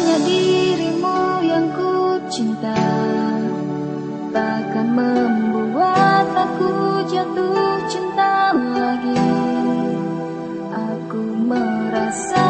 hanya dirimu yang ku cinta. Takkan membuat aku jatuh cinta lagi. Aku merasa